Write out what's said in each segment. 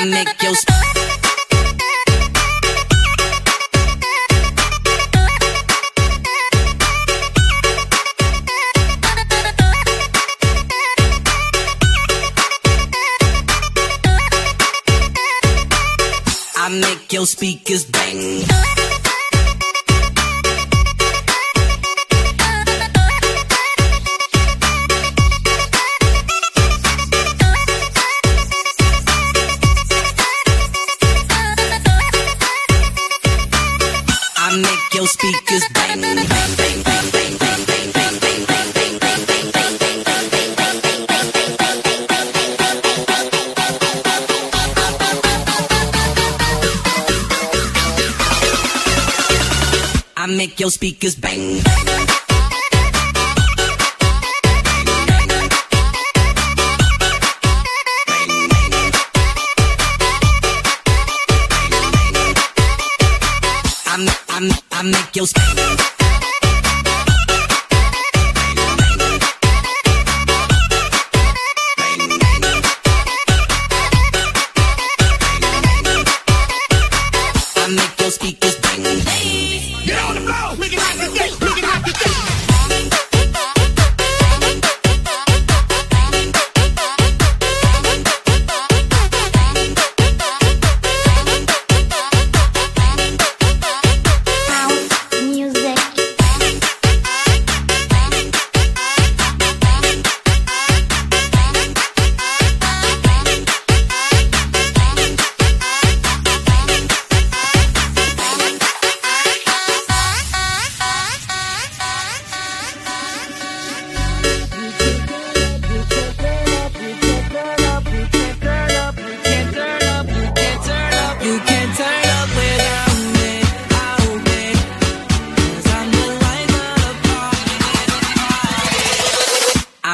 I make your I make your speakers bang. speakers bang, bang, bang, bang, bang. I make your speakers bang. I make your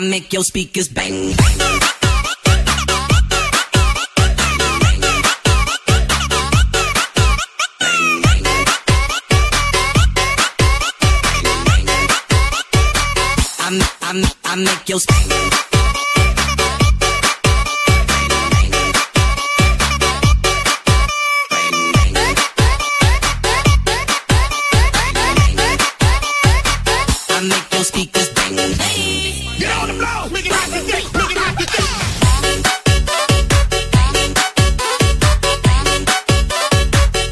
I make your speakers bang. I'm, I'm, I make your speakers Get on the floor.